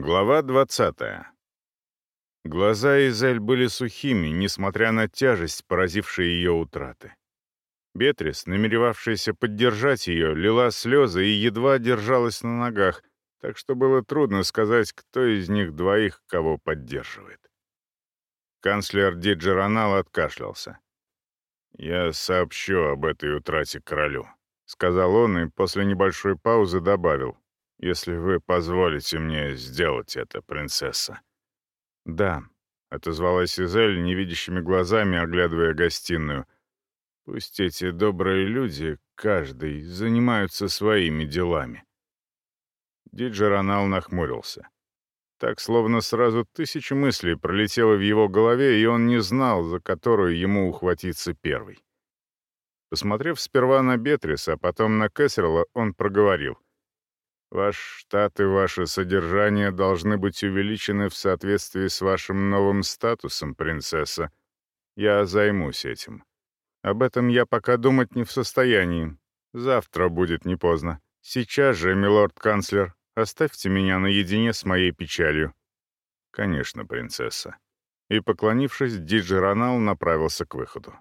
Глава 20. Глаза Изель были сухими, несмотря на тяжесть, поразившей ее утраты. Бетрис, намеревавшаяся поддержать ее, лила слезы и едва держалась на ногах, так что было трудно сказать, кто из них двоих кого поддерживает. Канцлер Диджеронал откашлялся. «Я сообщу об этой утрате королю», — сказал он и после небольшой паузы добавил если вы позволите мне сделать это, принцесса». «Да», — отозвалась Изель невидящими глазами, оглядывая гостиную. «Пусть эти добрые люди, каждый, занимаются своими делами». Диджеронал нахмурился. Так, словно сразу тысячи мыслей пролетело в его голове, и он не знал, за которую ему ухватиться первый. Посмотрев сперва на Бетрис, а потом на Кэссерла, он проговорил — Ваш штат и ваше содержание должны быть увеличены в соответствии с вашим новым статусом, принцесса. Я займусь этим. Об этом я пока думать не в состоянии. Завтра будет не поздно. Сейчас же, милорд-канцлер, оставьте меня наедине с моей печалью». «Конечно, принцесса». И, поклонившись, Диджеронал направился к выходу.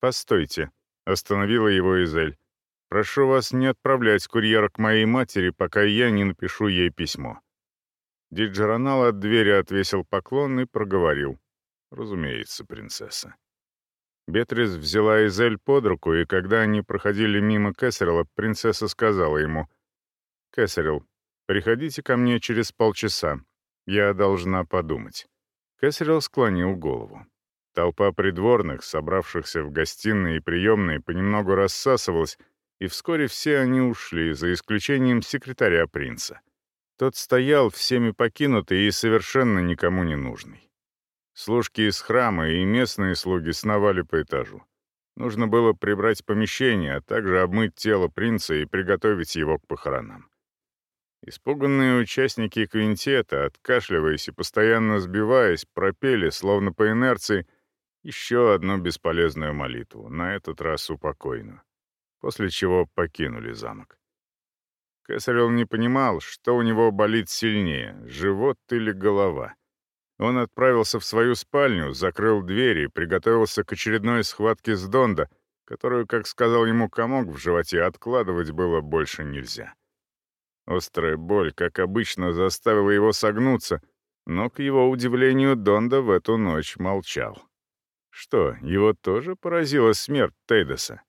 «Постойте», — остановила его Изель. Прошу вас не отправлять курьера к моей матери, пока я не напишу ей письмо». Диджеронал от двери отвесил поклон и проговорил. «Разумеется, принцесса». Бетрис взяла Изель под руку, и когда они проходили мимо Кэссерилла, принцесса сказала ему, «Кэссерилл, приходите ко мне через полчаса. Я должна подумать». Кэссерилл склонил голову. Толпа придворных, собравшихся в гостиной и приемной, понемногу рассасывалась, и вскоре все они ушли, за исключением секретаря принца. Тот стоял всеми покинутый и совершенно никому не нужный. Служки из храма и местные слуги сновали по этажу. Нужно было прибрать помещение, а также обмыть тело принца и приготовить его к похоронам. Испуганные участники квинтета, откашливаясь и постоянно сбиваясь, пропели, словно по инерции, еще одну бесполезную молитву, на этот раз упокойную после чего покинули замок. Кесарел не понимал, что у него болит сильнее, живот или голова. Он отправился в свою спальню, закрыл дверь и приготовился к очередной схватке с Донда, которую, как сказал ему комок в животе, откладывать было больше нельзя. Острая боль, как обычно, заставила его согнуться, но, к его удивлению, Донда в эту ночь молчал. Что, его тоже поразила смерть Тейдеса?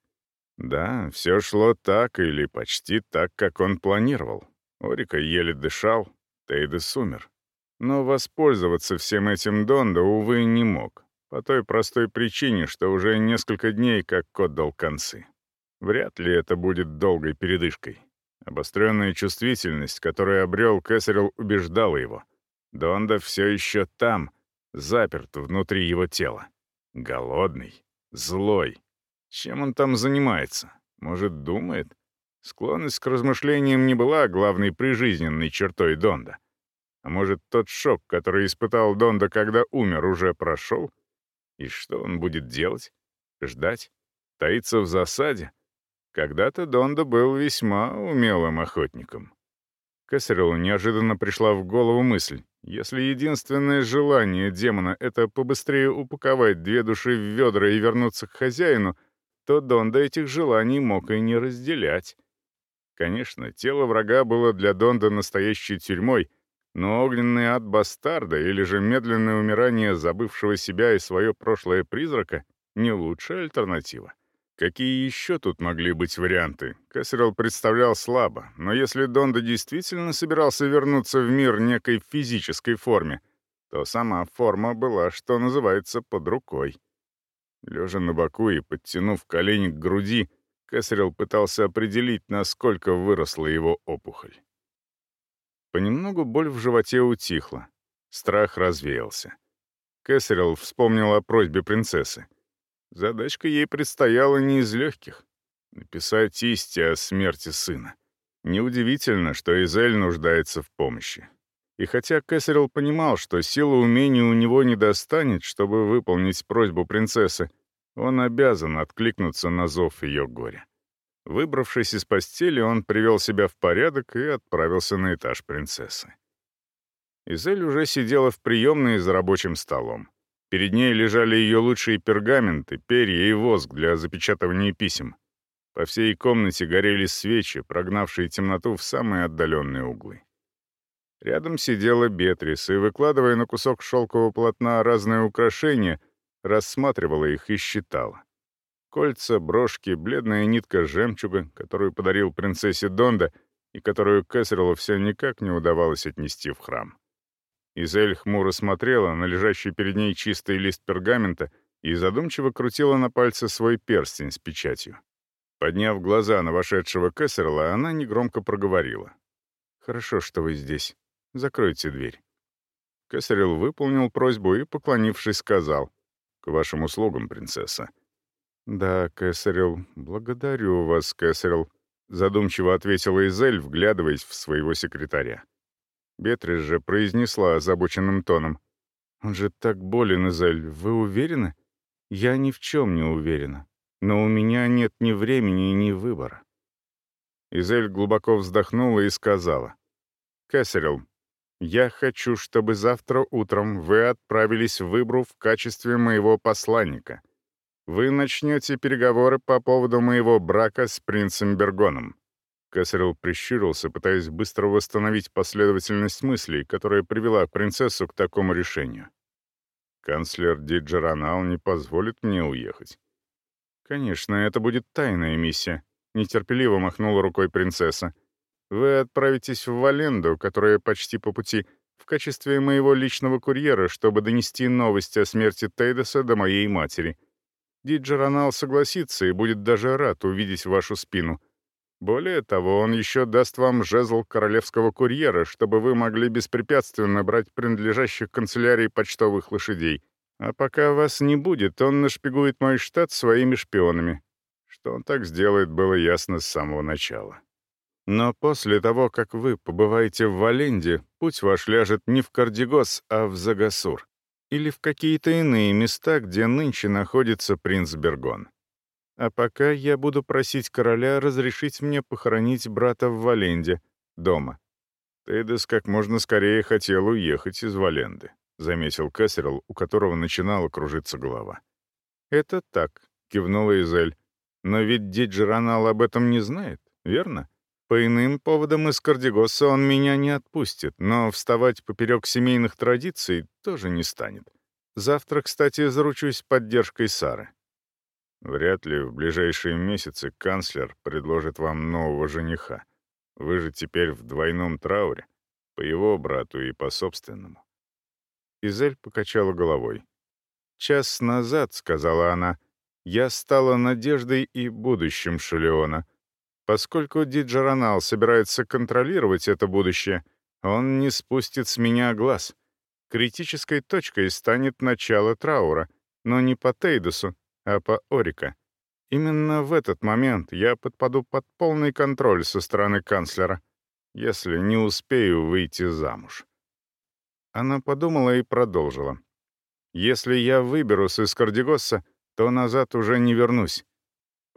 Да, все шло так или почти так, как он планировал. Орика еле дышал, Тейдес умер. Но воспользоваться всем этим Дондо, увы, не мог. По той простой причине, что уже несколько дней как отдал концы. Вряд ли это будет долгой передышкой. Обостренная чувствительность, которую обрел Кесарел, убеждала его. Донда все еще там, заперт внутри его тела. Голодный, злой, чем он там занимается? Может, думает? Склонность к размышлениям не была главной прижизненной чертой Донда. А может, тот шок, который испытал Донда, когда умер, уже прошел? И что он будет делать? Ждать? Таиться в засаде? Когда-то Донда был весьма умелым охотником. Кесарелу неожиданно пришла в голову мысль. Если единственное желание демона — это побыстрее упаковать две души в ведра и вернуться к хозяину — то Донда этих желаний мог и не разделять. Конечно, тело врага было для Донда настоящей тюрьмой, но огненный ад бастарда или же медленное умирание забывшего себя и свое прошлое призрака — не лучшая альтернатива. Какие еще тут могли быть варианты? Кассерл представлял слабо, но если Донда действительно собирался вернуться в мир некой физической форме, то сама форма была, что называется, под рукой. Лежа на боку и подтянув колени к груди, Кесарел пытался определить, насколько выросла его опухоль. Понемногу боль в животе утихла. Страх развеялся. Кесарел вспомнил о просьбе принцессы. Задачка ей предстояла не из легких — написать Исти о смерти сына. Неудивительно, что Изель нуждается в помощи. И хотя Кэссерилл понимал, что силы умений у него не достанет, чтобы выполнить просьбу принцессы, он обязан откликнуться на зов ее горя. Выбравшись из постели, он привел себя в порядок и отправился на этаж принцессы. Изель уже сидела в приемной за рабочим столом. Перед ней лежали ее лучшие пергаменты, перья и воск для запечатывания писем. По всей комнате горели свечи, прогнавшие темноту в самые отдаленные углы. Рядом сидела Бетрис и, выкладывая на кусок шелкового полотна разные украшения, рассматривала их и считала. Кольца, брошки, бледная нитка жемчуга, которую подарил принцессе Донда и которую Кэссерлу все никак не удавалось отнести в храм. Изель хмуро смотрела на лежащий перед ней чистый лист пергамента и задумчиво крутила на пальце свой перстень с печатью. Подняв глаза на вошедшего Кессерла, она негромко проговорила. «Хорошо, что вы здесь. Закройте дверь». Кессерл выполнил просьбу и, поклонившись, сказал. «К вашим услугам, принцесса». «Да, Кессерл, благодарю вас, Кессерл», — задумчиво ответила Изель, вглядываясь в своего секретаря. Бетрис же произнесла озабоченным тоном. «Он же так болен, Изель, вы уверены?» «Я ни в чем не уверена. Но у меня нет ни времени, ни выбора». Изель глубоко вздохнула и сказала. «Кэссерилл, я хочу, чтобы завтра утром вы отправились в Выбру в качестве моего посланника. Вы начнете переговоры по поводу моего брака с принцем Бергоном. Кесарел прищурился, пытаясь быстро восстановить последовательность мыслей, которая привела принцессу к такому решению. «Канцлер Диджеранал не позволит мне уехать». «Конечно, это будет тайная миссия», — нетерпеливо махнула рукой принцесса. «Вы отправитесь в Валенду, которая почти по пути, в качестве моего личного курьера, чтобы донести новости о смерти Тейдеса до моей матери. Диджеранал согласится и будет даже рад увидеть вашу спину». Более того, он еще даст вам жезл королевского курьера, чтобы вы могли беспрепятственно брать принадлежащих канцелярии почтовых лошадей. А пока вас не будет, он нашпигует мой штат своими шпионами. Что он так сделает, было ясно с самого начала. Но после того, как вы побываете в Валенде, путь ваш ляжет не в Кардигос, а в Загасур. Или в какие-то иные места, где нынче находится принц Бергон. А пока я буду просить короля разрешить мне похоронить брата в Валенде, дома. Тейдес как можно скорее хотел уехать из Валенды, заметил Кэссерл, у которого начинала кружиться голова. «Это так», — кивнула Изель. «Но ведь Диджеранал об этом не знает, верно? По иным поводам из Кардигоса он меня не отпустит, но вставать поперек семейных традиций тоже не станет. Завтра, кстати, заручусь поддержкой Сары. Вряд ли в ближайшие месяцы канцлер предложит вам нового жениха. Вы же теперь в двойном трауре, по его брату и по собственному». Изель покачала головой. «Час назад, — сказала она, — я стала надеждой и будущим Шелеона. Поскольку Диджеронал собирается контролировать это будущее, он не спустит с меня глаз. Критической точкой станет начало траура, но не по Тейдусу, а по Орика. Именно в этот момент я подпаду под полный контроль со стороны канцлера, если не успею выйти замуж. Она подумала и продолжила. «Если я выберусь из Кардигосса, то назад уже не вернусь.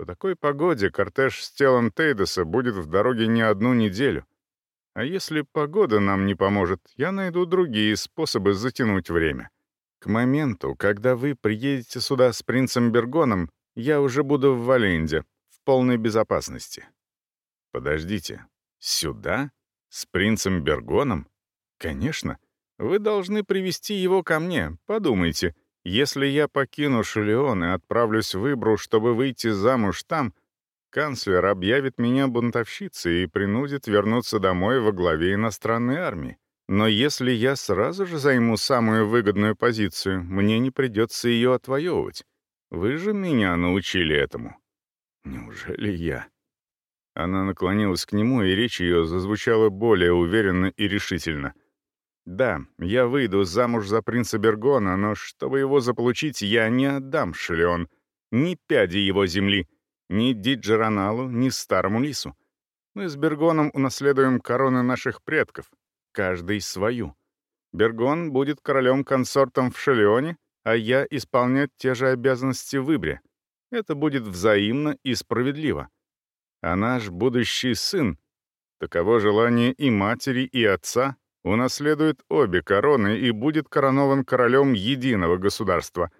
По такой погоде кортеж с телом Тейдеса будет в дороге не одну неделю. А если погода нам не поможет, я найду другие способы затянуть время. К моменту, когда вы приедете сюда с принцем Бергоном, я уже буду в Валенде, в полной безопасности». «Подождите, сюда? С принцем Бергоном? Конечно. Вы должны привести его ко мне, подумайте. Если я покину Шелеон и отправлюсь в Ибру, чтобы выйти замуж там, канцлер объявит меня бунтовщицей и принудит вернуться домой во главе иностранной армии. Но если я сразу же займу самую выгодную позицию, мне не придется ее отвоевывать. Вы же меня научили этому». «Неужели я?» Она наклонилась к нему, и речь ее зазвучала более уверенно и решительно. «Да, я выйду замуж за принца Бергона, но чтобы его заполучить, я не отдам Шелеон, ни пяди его земли, ни Диджераналу, ни Старому Лису. Мы с Бергоном унаследуем короны наших предков, каждый свою. Бергон будет королем-консортом в Шелеоне, а я исполнять те же обязанности в Ибре. Это будет взаимно и справедливо. А наш будущий сын — таково желание и матери, и отца, унаследует обе короны и будет коронован королем единого государства.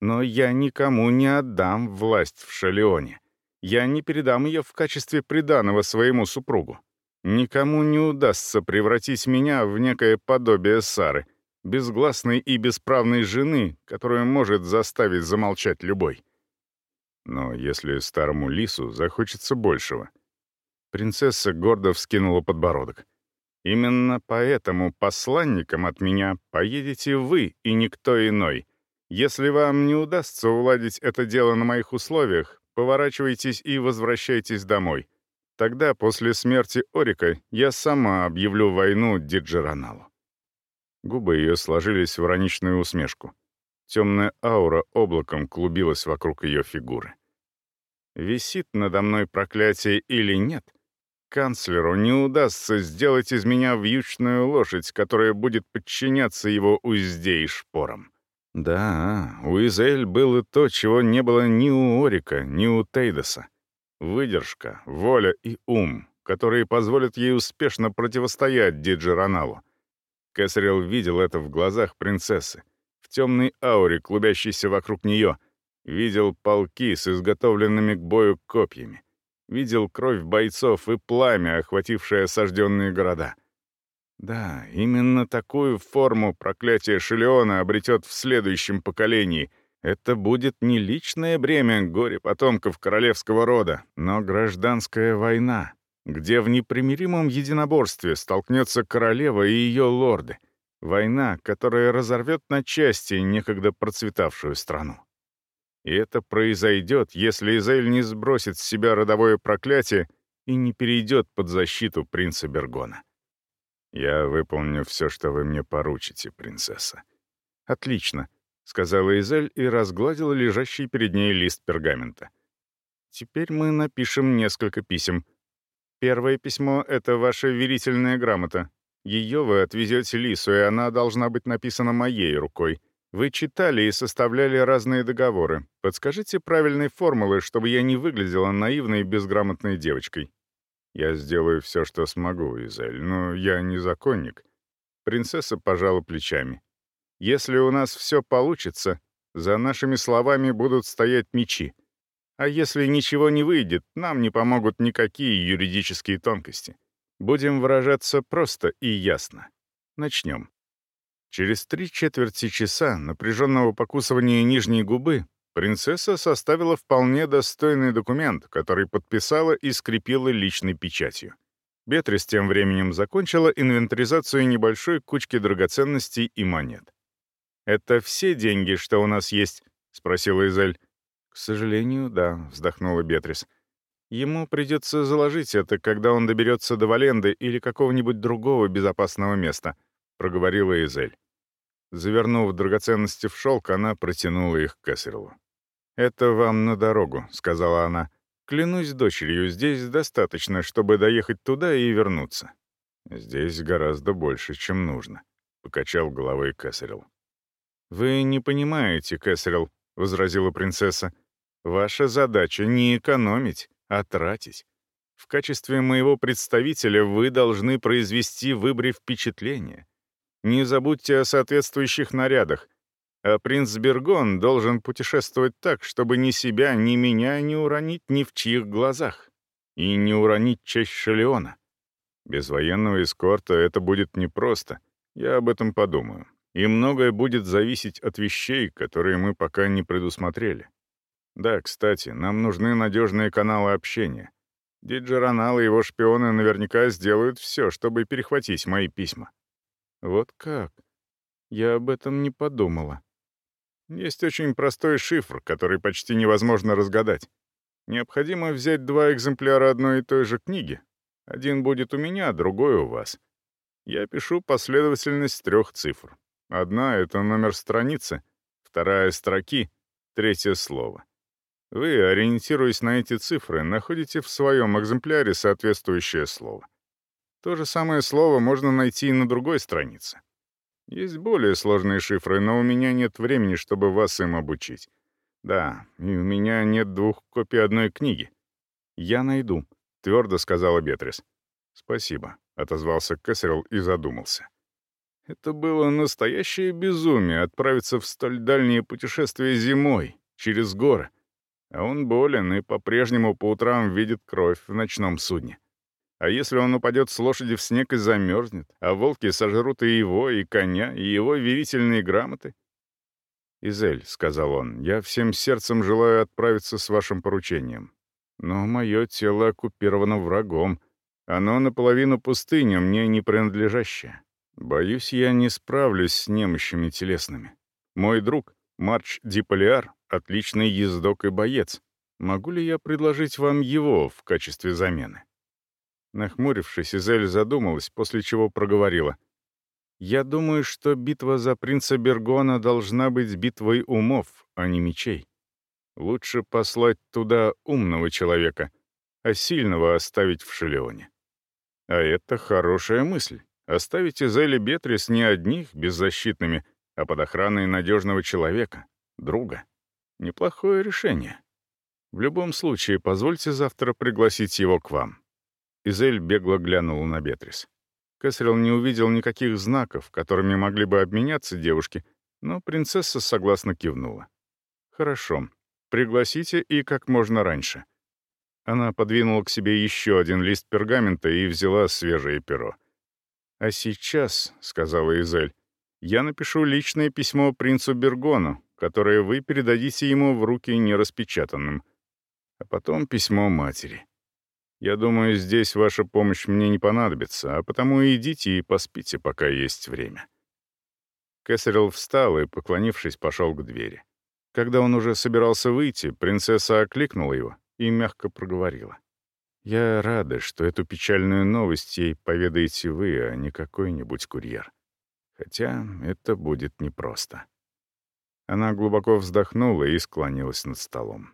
Но я никому не отдам власть в Шалеоне. Я не передам ее в качестве приданого своему супругу. Никому не удастся превратить меня в некое подобие Сары, безгласной и бесправной жены, которую может заставить замолчать любой. Но если старому лису захочется большего... Принцесса гордо вскинула подбородок. Именно поэтому посланником от меня поедете вы и никто иной. Если вам не удастся уладить это дело на моих условиях, поворачивайтесь и возвращайтесь домой. Тогда, после смерти Орика, я сама объявлю войну Диджераналу». Губы ее сложились в ироничную усмешку. Темная аура облаком клубилась вокруг ее фигуры. «Висит надо мной проклятие или нет?» Канцлеру не удастся сделать из меня вьючную лошадь, которая будет подчиняться его узде и шпорам. Да, у Изель было то, чего не было ни у Орика, ни у Тейдоса. Выдержка, воля и ум, которые позволят ей успешно противостоять Диджероналу. Кэссерилл видел это в глазах принцессы, в темной ауре, клубящейся вокруг нее, видел полки с изготовленными к бою копьями, видел кровь бойцов и пламя, охватившее осажденные города. Да, именно такую форму проклятие Шелеона обретет в следующем поколении. Это будет не личное бремя горе потомков королевского рода, но гражданская война, где в непримиримом единоборстве столкнется королева и ее лорды. Война, которая разорвет на части некогда процветавшую страну. И это произойдет, если Изель не сбросит с себя родовое проклятие и не перейдет под защиту принца Бергона. «Я выполню все, что вы мне поручите, принцесса». «Отлично», — сказала Изель и разгладила лежащий перед ней лист пергамента. «Теперь мы напишем несколько писем. Первое письмо — это ваша верительная грамота. Ее вы отвезете Лису, и она должна быть написана моей рукой. Вы читали и составляли разные договоры. Подскажите правильные формулы, чтобы я не выглядела наивной и безграмотной девочкой. Я сделаю все, что смогу, Изель, но я не законник. Принцесса пожала плечами. Если у нас все получится, за нашими словами будут стоять мечи. А если ничего не выйдет, нам не помогут никакие юридические тонкости. Будем выражаться просто и ясно. Начнем. Через три четверти часа напряженного покусывания нижней губы принцесса составила вполне достойный документ, который подписала и скрепила личной печатью. Бетрис тем временем закончила инвентаризацию небольшой кучки драгоценностей и монет. «Это все деньги, что у нас есть?» — спросила Изель. «К сожалению, да», — вздохнула Бетрис. «Ему придется заложить это, когда он доберется до Валенды или какого-нибудь другого безопасного места», — проговорила Изель. Завернув драгоценности в шелк, она протянула их Кессерлу. «Это вам на дорогу», — сказала она. «Клянусь дочерью, здесь достаточно, чтобы доехать туда и вернуться». «Здесь гораздо больше, чем нужно», — покачал головой Кэссерилл. «Вы не понимаете, Кэссерилл», — возразила принцесса. «Ваша задача не экономить, а тратить. В качестве моего представителя вы должны произвести в выборе впечатление. Не забудьте о соответствующих нарядах. А принц Бергон должен путешествовать так, чтобы ни себя, ни меня не уронить ни в чьих глазах. И не уронить честь Шелеона. Без военного эскорта это будет непросто. Я об этом подумаю. И многое будет зависеть от вещей, которые мы пока не предусмотрели. Да, кстати, нам нужны надежные каналы общения. Диджеронал и его шпионы наверняка сделают все, чтобы перехватить мои письма. Вот как? Я об этом не подумала. Есть очень простой шифр, который почти невозможно разгадать. Необходимо взять два экземпляра одной и той же книги. Один будет у меня, другой у вас. Я пишу последовательность трех цифр. Одна — это номер страницы, вторая — строки, третье — слово. Вы, ориентируясь на эти цифры, находите в своем экземпляре соответствующее слово. То же самое слово можно найти и на другой странице. Есть более сложные шифры, но у меня нет времени, чтобы вас им обучить. Да, и у меня нет двух копий одной книги. Я найду, твердо сказала Бетрис. Спасибо, отозвался Кэссерилл и задумался. Это было настоящее безумие отправиться в столь дальнее путешествие зимой, через горы. А он болен и по-прежнему по утрам видит кровь в ночном судне. А если он упадет с лошади в снег и замерзнет, а волки сожрут и его, и коня, и его верительные грамоты? «Изель», — сказал он, — «я всем сердцем желаю отправиться с вашим поручением. Но мое тело оккупировано врагом. Оно наполовину пустыня, мне не принадлежащее. Боюсь, я не справлюсь с немощами телесными. Мой друг, Марч Диполиар, отличный ездок и боец. Могу ли я предложить вам его в качестве замены?» Нахмурившись, Изель задумалась, после чего проговорила. «Я думаю, что битва за принца Бергона должна быть битвой умов, а не мечей. Лучше послать туда умного человека, а сильного оставить в Шелеоне. А это хорошая мысль. Оставить Изель и Бетрис не одних беззащитными, а под охраной надежного человека, друга. Неплохое решение. В любом случае, позвольте завтра пригласить его к вам. Изель бегло глянула на Бетрис. Кэссерилл не увидел никаких знаков, которыми могли бы обменяться девушки, но принцесса согласно кивнула. «Хорошо. Пригласите и как можно раньше». Она подвинула к себе еще один лист пергамента и взяла свежее перо. «А сейчас», — сказала Изель, — «я напишу личное письмо принцу Бергону, которое вы передадите ему в руки нераспечатанным, а потом письмо матери». Я думаю, здесь ваша помощь мне не понадобится, а потому идите и поспите, пока есть время». Кэссерилл встал и, поклонившись, пошел к двери. Когда он уже собирался выйти, принцесса окликнула его и мягко проговорила. «Я рада, что эту печальную новость ей поведаете вы, а не какой-нибудь курьер. Хотя это будет непросто». Она глубоко вздохнула и склонилась над столом.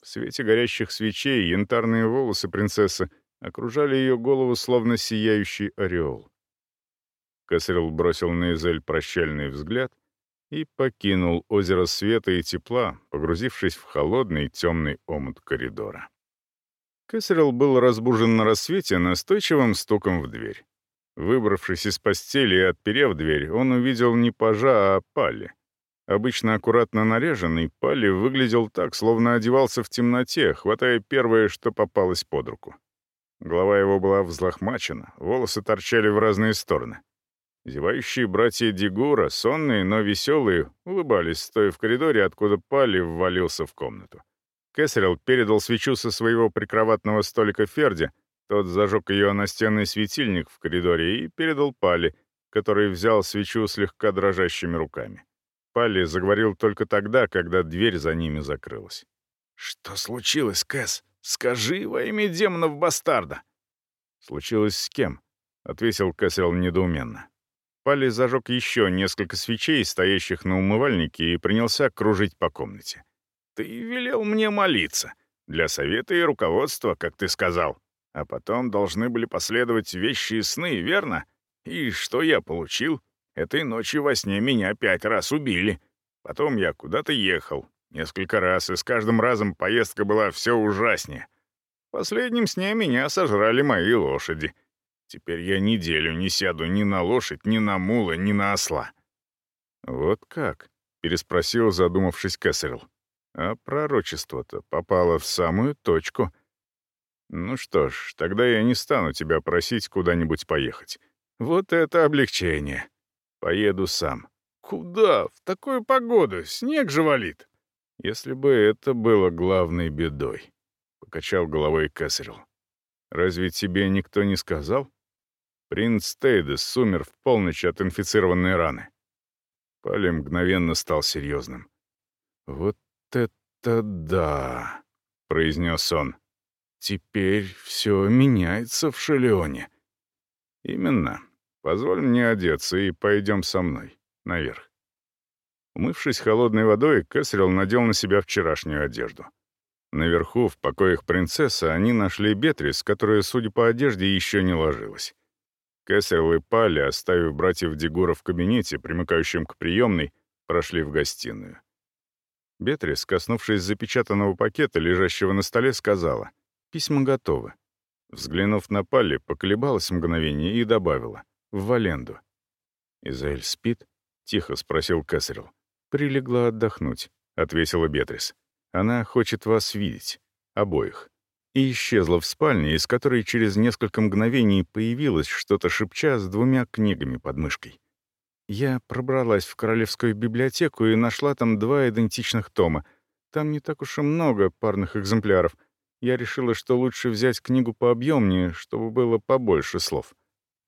В свете горящих свечей янтарные волосы принцессы окружали ее голову словно сияющий ореол. Кесарел бросил на Изель прощальный взгляд и покинул озеро света и тепла, погрузившись в холодный темный омут коридора. Кесарел был разбужен на рассвете настойчивым стуком в дверь. Выбравшись из постели и отперев дверь, он увидел не пажа, а пали. Обычно аккуратно наряженный, Палли выглядел так, словно одевался в темноте, хватая первое, что попалось под руку. Голова его была взлохмачена, волосы торчали в разные стороны. Зевающие братья Дигура, сонные, но веселые, улыбались, стоя в коридоре, откуда Палли ввалился в комнату. Кэссерилл передал свечу со своего прикроватного столика Ферди, тот зажег ее настенный светильник в коридоре и передал Палли, который взял свечу слегка дрожащими руками. Палли заговорил только тогда, когда дверь за ними закрылась. «Что случилось, Кэс? Скажи во имя демонов-бастарда!» «Случилось с кем?» — ответил Кэссел недоуменно. Палли зажег еще несколько свечей, стоящих на умывальнике, и принялся кружить по комнате. «Ты велел мне молиться. Для совета и руководства, как ты сказал. А потом должны были последовать вещи и сны, верно? И что я получил? Этой ночью во сне меня пять раз убили. Потом я куда-то ехал. Несколько раз, и с каждым разом поездка была все ужаснее. В последнем сне меня сожрали мои лошади. Теперь я неделю не сяду ни на лошадь, ни на мула, ни на осла». «Вот как?» — переспросил, задумавшись Кэссерилл. «А пророчество-то попало в самую точку. Ну что ж, тогда я не стану тебя просить куда-нибудь поехать. Вот это облегчение!» Поеду сам. Куда? В такую погоду? Снег же валит. Если бы это было главной бедой, — покачал головой Кэссерилл. Разве тебе никто не сказал? Принц Тейдес умер в полночь от инфицированной раны. Пали мгновенно стал серьезным. «Вот это да!» — произнес он. «Теперь все меняется в Шелеоне». «Именно. Позволь мне одеться и пойдем со мной, наверх». Умывшись холодной водой, Кэссерилл надел на себя вчерашнюю одежду. Наверху, в покоях принцессы, они нашли Бетрис, которая, судя по одежде, еще не ложилась. Кэссерилл и Пали, оставив братьев Дегура в кабинете, примыкающем к приемной, прошли в гостиную. Бетрис, коснувшись запечатанного пакета, лежащего на столе, сказала, «Письма готовы». Взглянув на Палли, поколебалась мгновение и добавила в Валенду. «Изаэль спит?» — тихо спросил Кесарел. «Прилегла отдохнуть», — ответила Бетрис. «Она хочет вас видеть. Обоих». И исчезла в спальне, из которой через несколько мгновений появилось что-то шепча с двумя книгами под мышкой. Я пробралась в Королевскую библиотеку и нашла там два идентичных тома. Там не так уж и много парных экземпляров. Я решила, что лучше взять книгу пообъемнее, чтобы было побольше слов.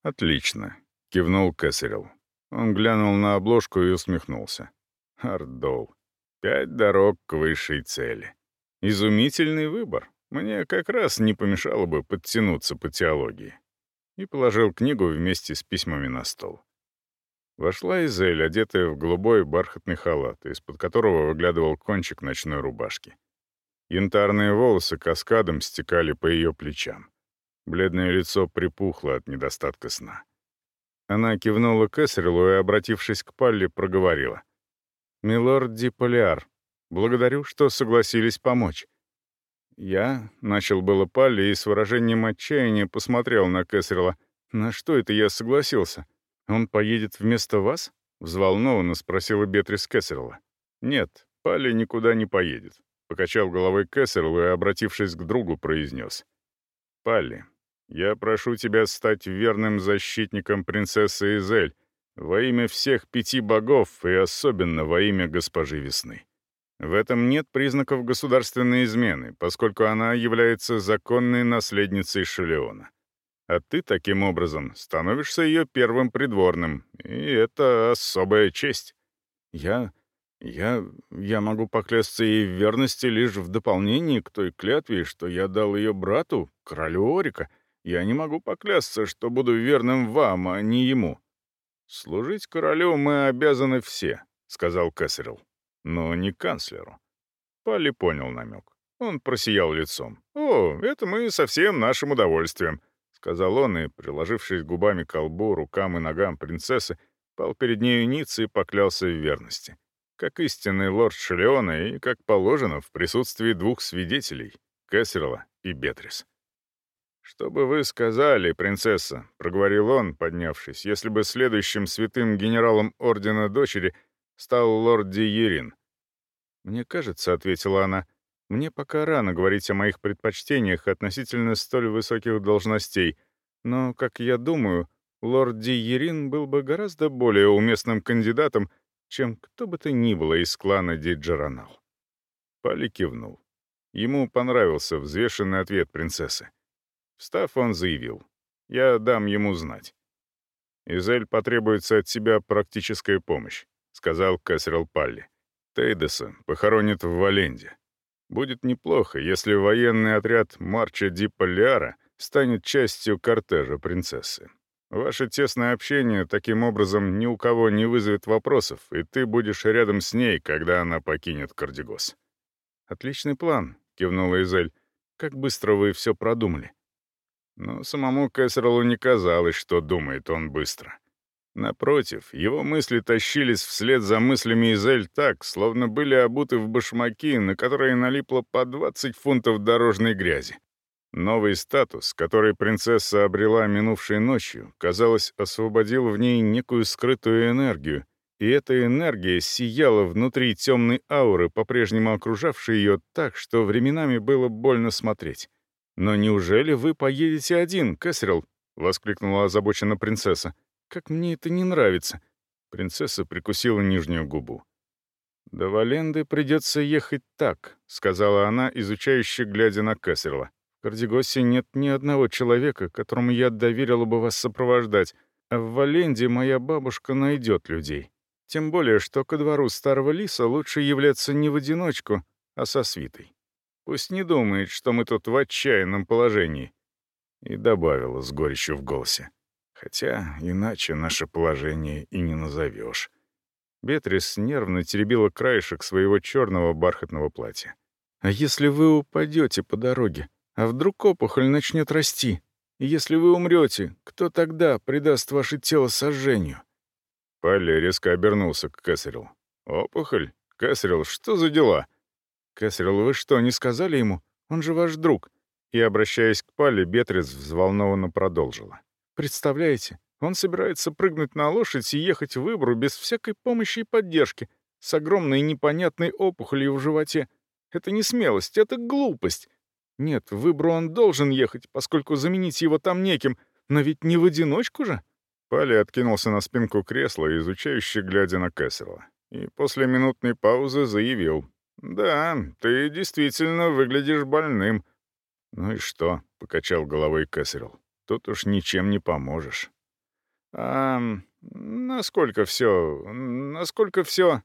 «Отлично», — кивнул Кэссерилл. Он глянул на обложку и усмехнулся. «Ардол. Пять дорог к высшей цели. Изумительный выбор. Мне как раз не помешало бы подтянуться по теологии». И положил книгу вместе с письмами на стол. Вошла Изель, одетая в голубой бархатный халат, из-под которого выглядывал кончик ночной рубашки. Янтарные волосы каскадом стекали по ее плечам. Бледное лицо припухло от недостатка сна. Она кивнула Кэссерлу и, обратившись к Палли, проговорила. «Милорд Диполиар, благодарю, что согласились помочь». Я начал было Палли и с выражением отчаяния посмотрел на Кэссерла. «На что это я согласился?» «Он поедет вместо вас?» — взволнованно спросила Бетрис Кессерла. «Нет, Пали никуда не поедет», — покачал головой Кессерл и, обратившись к другу, произнес. «Палли, я прошу тебя стать верным защитником принцессы Изель во имя всех пяти богов и особенно во имя госпожи Весны. В этом нет признаков государственной измены, поскольку она является законной наследницей Шелеона а ты таким образом становишься ее первым придворным, и это особая честь. Я... я... я могу поклясться ей в верности лишь в дополнении к той клятве, что я дал ее брату, королю Орика. Я не могу поклясться, что буду верным вам, а не ему. «Служить королю мы обязаны все», — сказал Кэссерилл, — «но не канцлеру». Пали понял намек. Он просиял лицом. «О, это мы со всем нашим удовольствием сказал он и, приложившись губами к колбу, рукам и ногам принцессы, пал перед нею ниц и поклялся в верности. Как истинный лорд Шелеона и, как положено, в присутствии двух свидетелей — Кэссерла и Бетрис. «Что бы вы сказали, принцесса?» — проговорил он, поднявшись, «если бы следующим святым генералом Ордена Дочери стал лорд Диерин?» «Мне кажется», — ответила она, — мне пока рано говорить о моих предпочтениях относительно столь высоких должностей, но, как я думаю, лорд Ди Ерин был бы гораздо более уместным кандидатом, чем кто бы то ни было из клана Ди Джаранал. Пали кивнул. Ему понравился взвешенный ответ принцессы. Встав, он заявил. «Я дам ему знать». «Изель потребуется от тебя практическая помощь», — сказал Кэссерл Палли. «Тейдеса похоронят в Валенде. Будет неплохо, если военный отряд Марча Ди Полиара станет частью кортежа принцессы. Ваше тесное общение таким образом ни у кого не вызовет вопросов, и ты будешь рядом с ней, когда она покинет Кардигос». «Отличный план», — кивнула Изель. «Как быстро вы все продумали». Но самому Кэссерлу не казалось, что думает он быстро. Напротив, его мысли тащились вслед за мыслями Изель так, словно были обуты в башмаки, на которые налипло по 20 фунтов дорожной грязи. Новый статус, который принцесса обрела минувшей ночью, казалось, освободил в ней некую скрытую энергию, и эта энергия сияла внутри темной ауры, по-прежнему окружавшей ее так, что временами было больно смотреть. «Но неужели вы поедете один, Кэссерилл?» — воскликнула озабоченно принцесса. Как мне это не нравится!» Принцесса прикусила нижнюю губу. «До Валенды придется ехать так», — сказала она, изучающе глядя на Кассерла. «В Кардигосе нет ни одного человека, которому я доверила бы вас сопровождать, а в Валенде моя бабушка найдет людей. Тем более, что ко двору старого лиса лучше являться не в одиночку, а со свитой. Пусть не думает, что мы тут в отчаянном положении». И добавила с горечью в голосе. Хотя иначе наше положение и не назовешь. Бетрис нервно теребила краешек своего черного бархатного платья. «А если вы упадете по дороге? А вдруг опухоль начнет расти? Если вы умрете, кто тогда придаст ваше тело сожжению?» Палли резко обернулся к Кэссерилл. «Опухоль? Кэссерилл, что за дела?» «Кэссерилл, вы что, не сказали ему? Он же ваш друг». И, обращаясь к Палли, Бетрис взволнованно продолжила. Представляете, Он собирается прыгнуть на лошадь и ехать в выбору без всякой помощи и поддержки, с огромной непонятной опухолью в животе. Это не смелость, это глупость. Нет, в выбору он должен ехать, поскольку заменить его там неким, но ведь не в одиночку же. Пали откинулся на спинку кресла, изучающе глядя на Кэссела, и после минутной паузы заявил. «Да, ты действительно выглядишь больным». «Ну и что?» — покачал головой Кэссерилл. «Тут уж ничем не поможешь». «А насколько все... насколько все...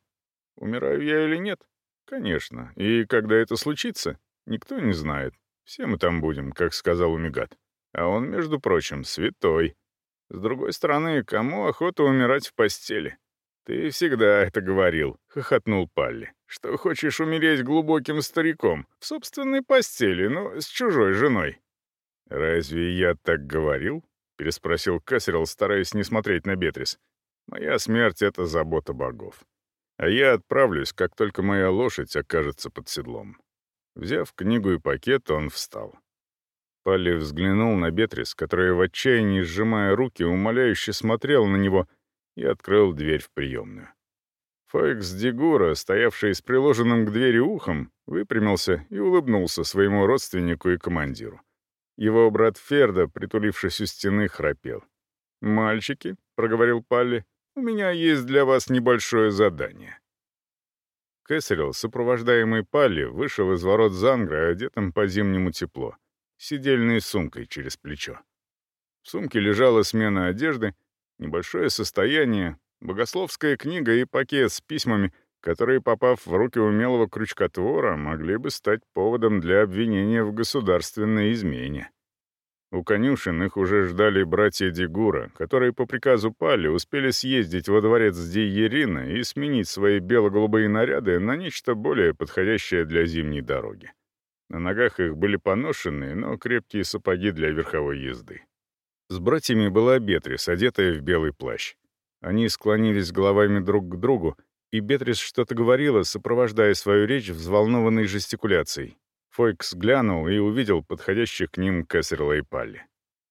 Умираю я или нет? Конечно. И когда это случится, никто не знает. Все мы там будем, как сказал Умигат. А он, между прочим, святой. С другой стороны, кому охота умирать в постели? Ты всегда это говорил, хохотнул Палли. Что хочешь умереть глубоким стариком, в собственной постели, но с чужой женой. Разве я так говорил? переспросил Кассерилл, стараясь не смотреть на Бетрис. Моя смерть — это забота богов. А я отправлюсь, как только моя лошадь окажется под седлом. Взяв книгу и пакет, он встал. Палли взглянул на Бетрис, которая в отчаянии, сжимая руки, умоляюще смотрел на него и открыл дверь в приемную. Фоекс Дигура, стоявший с приложенным к двери ухом, выпрямился и улыбнулся своему родственнику и командиру. Его брат Ферда, притулившись у стены, храпел. «Мальчики», — проговорил Палли, — «у меня есть для вас небольшое задание». Кэссерилл, сопровождаемый Палли, вышел из ворот Зангра, одетым по-зимнему тепло сидельной сумкой через плечо. В сумке лежала смена одежды, небольшое состояние, богословская книга и пакет с письмами, которые, попав в руки умелого крючкотвора, могли бы стать поводом для обвинения в государственной измене. У конюшен их уже ждали братья Дигура, которые по приказу Пали успели съездить во дворец Диерина и сменить свои бело-голубые наряды на нечто более подходящее для зимней дороги. На ногах их были поношенные, но крепкие сапоги для верховой езды. С братьями была Бетрис, одетая в белый плащ. Они склонились головами друг к другу, и Бетрис что-то говорила, сопровождая свою речь взволнованной жестикуляцией. Фойкс глянул и увидел подходящих к ним Кэссерла и Палли.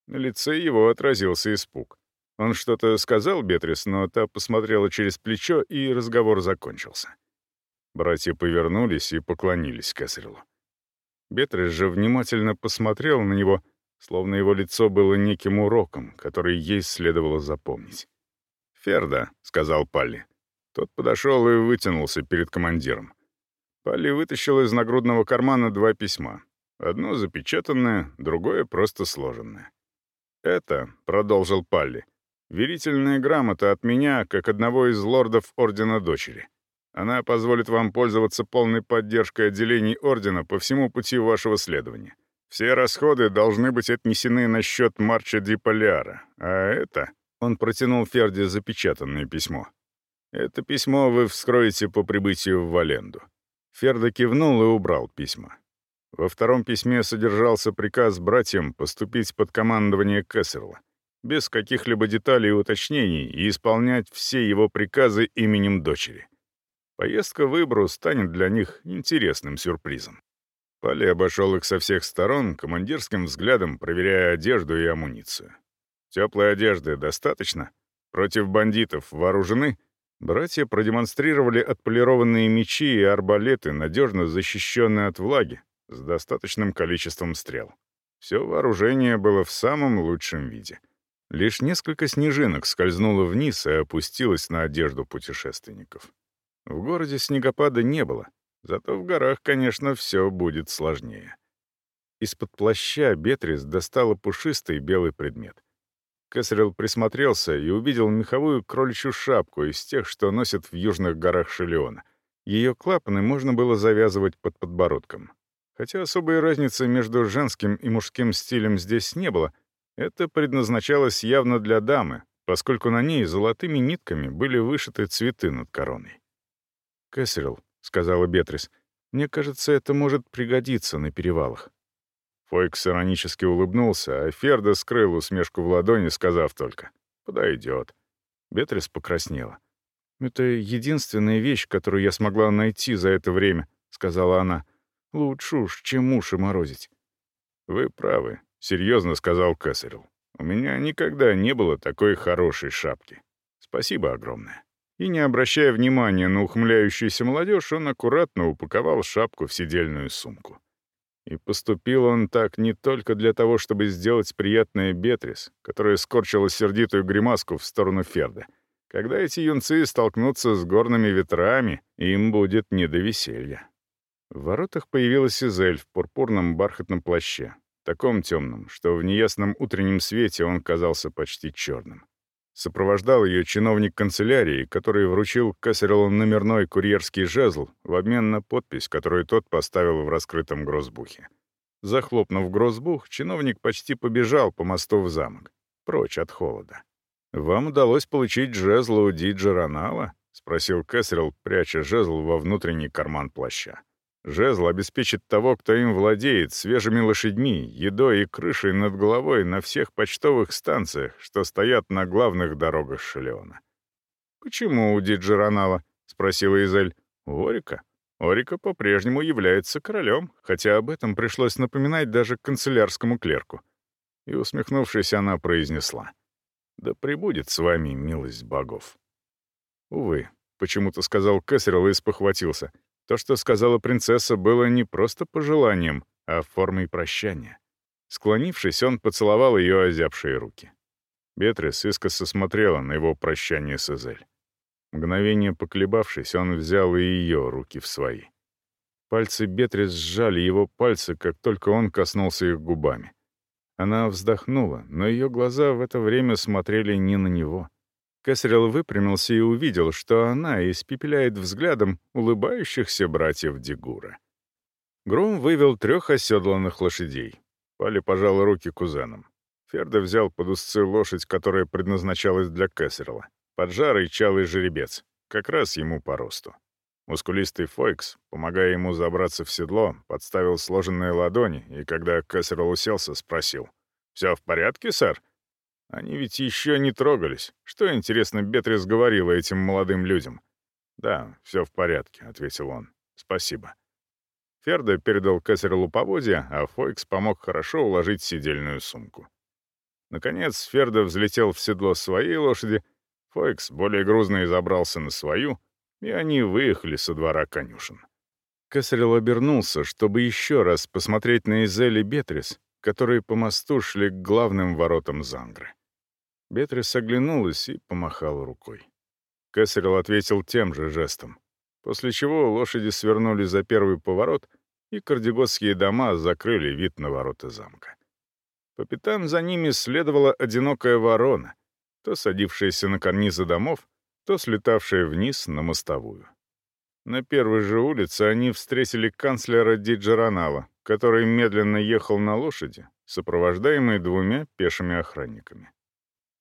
На лице его отразился испуг. Он что-то сказал Бетрис, но та посмотрела через плечо, и разговор закончился. Братья повернулись и поклонились Кэссерлу. Бетрис же внимательно посмотрел на него, словно его лицо было неким уроком, который ей следовало запомнить. «Ферда», — сказал Палли. Тот подошел и вытянулся перед командиром. Палли вытащил из нагрудного кармана два письма. Одно запечатанное, другое просто сложенное. «Это», — продолжил Палли, — «верительная грамота от меня, как одного из лордов Ордена Дочери. Она позволит вам пользоваться полной поддержкой отделений Ордена по всему пути вашего следования. Все расходы должны быть отнесены на счет Марча Ди Полиара, а это...» Он протянул Ферди запечатанное письмо. «Это письмо вы вскроете по прибытию в Валенду». Ферда кивнул и убрал письма. Во втором письме содержался приказ братьям поступить под командование Кессерла, без каких-либо деталей и уточнений, и исполнять все его приказы именем дочери. Поездка в Ибру станет для них интересным сюрпризом. Пали обошел их со всех сторон, командирским взглядом проверяя одежду и амуницию. Теплой одежды достаточно? Против бандитов вооружены? Братья продемонстрировали отполированные мечи и арбалеты, надежно защищенные от влаги, с достаточным количеством стрел. Все вооружение было в самом лучшем виде. Лишь несколько снежинок скользнуло вниз и опустилось на одежду путешественников. В городе снегопада не было, зато в горах, конечно, все будет сложнее. Из-под плаща Бетрис достала пушистый белый предмет. Кэссерилл присмотрелся и увидел меховую кроличью шапку из тех, что носят в южных горах Шелеона. Ее клапаны можно было завязывать под подбородком. Хотя особой разницы между женским и мужским стилем здесь не было, это предназначалось явно для дамы, поскольку на ней золотыми нитками были вышиты цветы над короной. «Кэссерилл», — сказала Бетрис, — «мне кажется, это может пригодиться на перевалах». Фойкс иронически улыбнулся, а Ферда скрыл усмешку в ладони, сказав только «подойдет». Бетрис покраснела. «Это единственная вещь, которую я смогла найти за это время», — сказала она. «Лучше уж, чем уши морозить». «Вы правы», — серьезно сказал Кэссерилл. У меня никогда не было такой хорошей шапки. Спасибо огромное». И, не обращая внимания на ухмыляющуюся молодежь, он аккуратно упаковал шапку в сидельную сумку. И поступил он так не только для того, чтобы сделать приятное Бетрис, которая скорчила сердитую гримаску в сторону Ферда. Когда эти юнцы столкнутся с горными ветрами, им будет не до веселья. В воротах появилась Изель в пурпурном бархатном плаще, таком темном, что в неясном утреннем свете он казался почти черным. Сопровождал ее чиновник канцелярии, который вручил Кесарелу номерной курьерский жезл в обмен на подпись, которую тот поставил в раскрытом грозбухе. Захлопнув грозбух, чиновник почти побежал по мосту в замок, прочь от холода. «Вам удалось получить жезл у Диджа Ронала?» — спросил Кесарел, пряча жезл во внутренний карман плаща. Жезл обеспечит того, кто им владеет, свежими лошадьми, едой и крышей над головой на всех почтовых станциях, что стоят на главных дорогах Шелеона. «Почему у Диджеронала?» — спросила Изель. «У Орика. Орика по-прежнему является королем, хотя об этом пришлось напоминать даже канцелярскому клерку». И, усмехнувшись, она произнесла. «Да пребудет с вами милость богов». «Увы», — почему-то сказал Кесарел и спохватился — то, что сказала принцесса, было не просто пожеланием, а формой прощания. Склонившись, он поцеловал ее озябшие руки. Бетрис искоса смотрела на его прощание с Эзель. Мгновение поколебавшись, он взял и ее руки в свои. Пальцы Бетрис сжали его пальцы, как только он коснулся их губами. Она вздохнула, но ее глаза в это время смотрели не на него. Кесарел выпрямился и увидел, что она испепеляет взглядом улыбающихся братьев Дигура. Грум вывел трех оседланных лошадей. Пали пожал руки кузенам. Ферда взял под узцы лошадь, которая предназначалась для Кесарела. Поджарый чалый жеребец, как раз ему по росту. Мускулистый Фойкс, помогая ему забраться в седло, подставил сложенные ладони, и когда Кесарел уселся, спросил. «Все в порядке, сэр?» Они ведь еще не трогались. Что, интересно, Бетрис говорила этим молодым людям? «Да, все в порядке», — ответил он. «Спасибо». Ферда передал Кесарелу поводья, а Фойкс помог хорошо уложить сидельную сумку. Наконец, Ферда взлетел в седло своей лошади, Фойкс, более грузный, забрался на свою, и они выехали со двора конюшен. Кесарел обернулся, чтобы еще раз посмотреть на Изель и Бетрис, которые по мосту шли к главным воротам Зангры. Бетрис оглянулась и помахала рукой. Кесарел ответил тем же жестом, после чего лошади свернули за первый поворот, и кардеготские дома закрыли вид на ворота замка. По пятам за ними следовала одинокая ворона, то садившаяся на карнизы домов, то слетавшая вниз на мостовую. На первой же улице они встретили канцлера Диджеронала, который медленно ехал на лошади, сопровождаемый двумя пешими охранниками.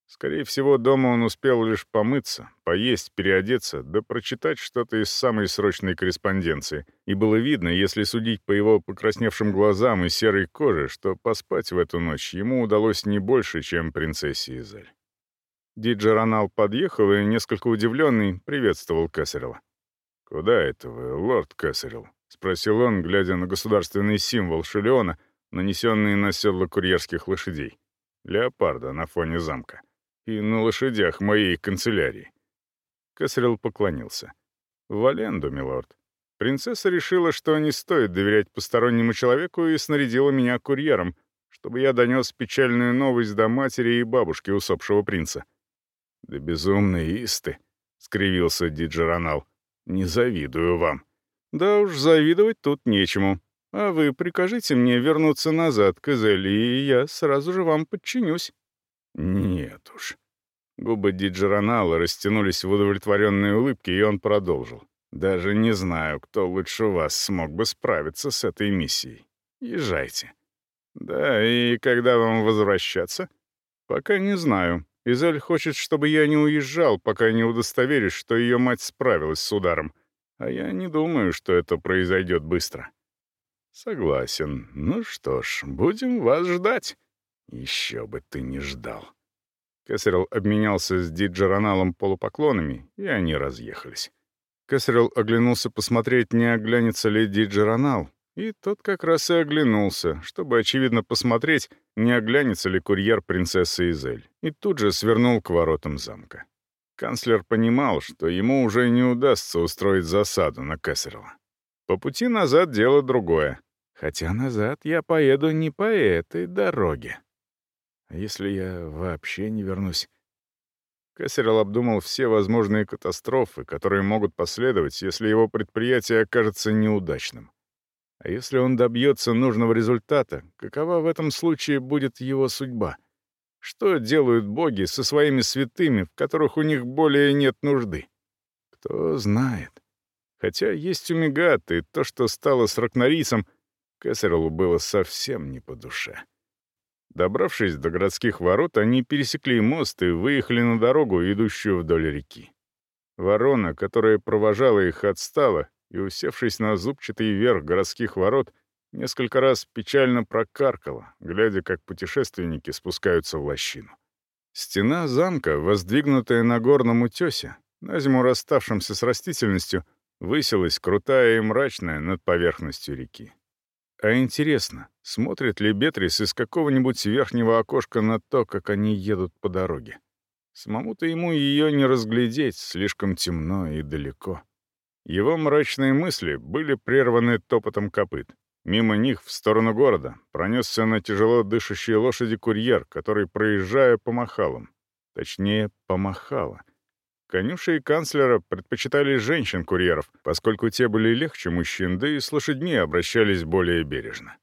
Скорее всего, дома он успел лишь помыться, поесть, переодеться, да прочитать что-то из самой срочной корреспонденции. И было видно, если судить по его покрасневшим глазам и серой коже, что поспать в эту ночь ему удалось не больше, чем принцессе Изель. Диджеронал подъехал и, несколько удивленный, приветствовал Кесарела. «Куда это вы, лорд Кесарел?» — спросил он, глядя на государственный символ Шелеона, нанесенный на седло курьерских лошадей. Леопарда на фоне замка и на лошадях моей канцелярии. Кесарел поклонился. «В Аленду, милорд. Принцесса решила, что не стоит доверять постороннему человеку и снарядила меня курьером, чтобы я донес печальную новость до матери и бабушки усопшего принца». «Да безумные исты», — скривился Диджеронал. «Не завидую вам». «Да уж, завидовать тут нечему. А вы прикажите мне вернуться назад к Эзели, и я сразу же вам подчинюсь». Нет уж. Губы Диджеронала растянулись в удовлетворенной улыбке, и он продолжил. «Даже не знаю, кто лучше вас смог бы справиться с этой миссией. Езжайте». «Да, и когда вам возвращаться?» «Пока не знаю. Изель хочет, чтобы я не уезжал, пока не удостоверюсь, что ее мать справилась с ударом. А я не думаю, что это произойдет быстро». «Согласен. Ну что ж, будем вас ждать». «Еще бы ты не ждал». Кесарел обменялся с Диджероналом полупоклонами, и они разъехались. Кесарел оглянулся посмотреть, не оглянется ли Диджеронал, И тот как раз и оглянулся, чтобы, очевидно, посмотреть, не оглянется ли курьер принцессы Изель, и тут же свернул к воротам замка. Канцлер понимал, что ему уже не удастся устроить засаду на Кессерла. По пути назад дело другое. Хотя назад я поеду не по этой дороге. А если я вообще не вернусь? Кассерл обдумал все возможные катастрофы, которые могут последовать, если его предприятие окажется неудачным. А если он добьется нужного результата, какова в этом случае будет его судьба? Что делают боги со своими святыми, в которых у них более нет нужды? Кто знает. Хотя есть у и то, что стало с Ракнарисом, Кессерлу было совсем не по душе. Добравшись до городских ворот, они пересекли мост и выехали на дорогу, идущую вдоль реки. Ворона, которая провожала их, отстала и, усевшись на зубчатый верх городских ворот, несколько раз печально прокаркала, глядя, как путешественники спускаются в лощину. Стена замка, воздвигнутая на горном утесе, на зиму расставшемся с растительностью, высилась крутая и мрачная над поверхностью реки. А интересно, смотрит ли Бетрис из какого-нибудь верхнего окошка на то, как они едут по дороге? Самому-то ему ее не разглядеть, слишком темно и далеко. Его мрачные мысли были прерваны топотом копыт. Мимо них, в сторону города, пронесся на тяжело дышащей лошади курьер, который, проезжая, помахал им. Точнее, помахала — Конюши и канцлера предпочитали женщин-курьеров, поскольку те были легче мужчин, да и с лошадьми обращались более бережно.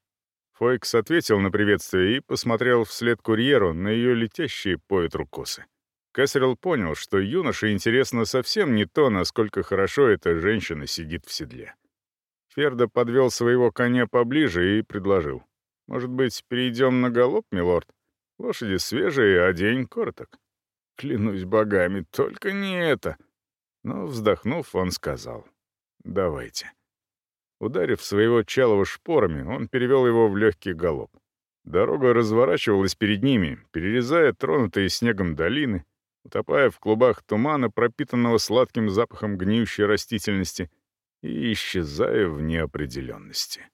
Фойкс ответил на приветствие и посмотрел вслед курьеру на ее летящие по ветру косы. Кэссерилл понял, что юноше интересно совсем не то, насколько хорошо эта женщина сидит в седле. Ферда подвел своего коня поближе и предложил. «Может быть, перейдем на галоп, милорд? Лошади свежие, а день короток». Клянусь богами, только не это. Но, вздохнув, он сказал, «Давайте». Ударив своего чалого шпорами, он перевел его в легкий галоп. Дорога разворачивалась перед ними, перерезая тронутые снегом долины, утопая в клубах тумана, пропитанного сладким запахом гниющей растительности, и исчезая в неопределенности.